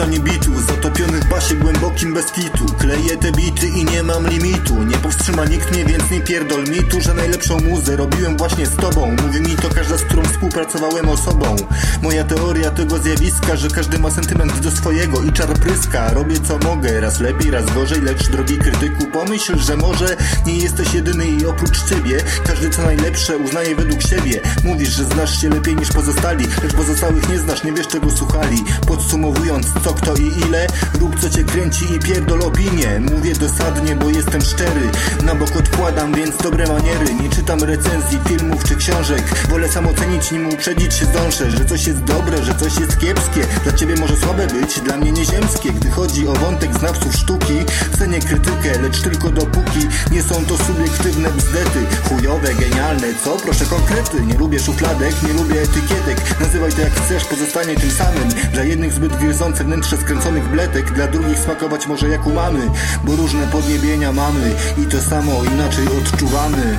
pisanie bitu Zatopiony w basie głębokim bez kitu. Kleję te bity i nie mam limitu. Nie powstrzyma nikt mnie, więc nie pierdol mi tu Że najlepszą muzę robiłem właśnie z tobą. Mówi mi to każda, z którą współpracowałem osobą. Moja teoria tego zjawiska Że każdy ma sentyment do swojego i czar pryska. Robię co mogę, raz lepiej, raz gorzej Lecz drogi krytyku pomyśl, że może Nie jesteś jedyny i oprócz ciebie Każdy co najlepsze uznaje według siebie. Mówisz, że znasz się lepiej niż pozostali Lecz pozostałych nie znasz, nie wiesz czego słuchali Podsumowując co, kto i ile Rób co cię kręci i pierdol opinię. Mówię dosadnie, bo jestem szczery Na bok odkładam, więc dobre maniery. Nie czytam recenzji, filmów czy książek Wolę sam ocenić, nim uprzedzić się zdążę Że coś jest dobre, że coś jest kiepskie. Dla ciebie może słabe być, dla mnie nieziemskie. Gdy chodzi o wątek znawców sztuki Cenię krytykę, lecz tylko dopóki Nie są to subiektywne bzdety Chujowe, genialne, co? Proszę konkrety Nie lubię szufladek, nie lubię etykietek. Nazywaj to jak chcesz, pozostanie tym samym. Dla jednych zbyt gryzące wnętrze skręconych bletek Dla drugich smakować może jak umamy Bo różne podniebienia mamy I to samo inaczej odczuwamy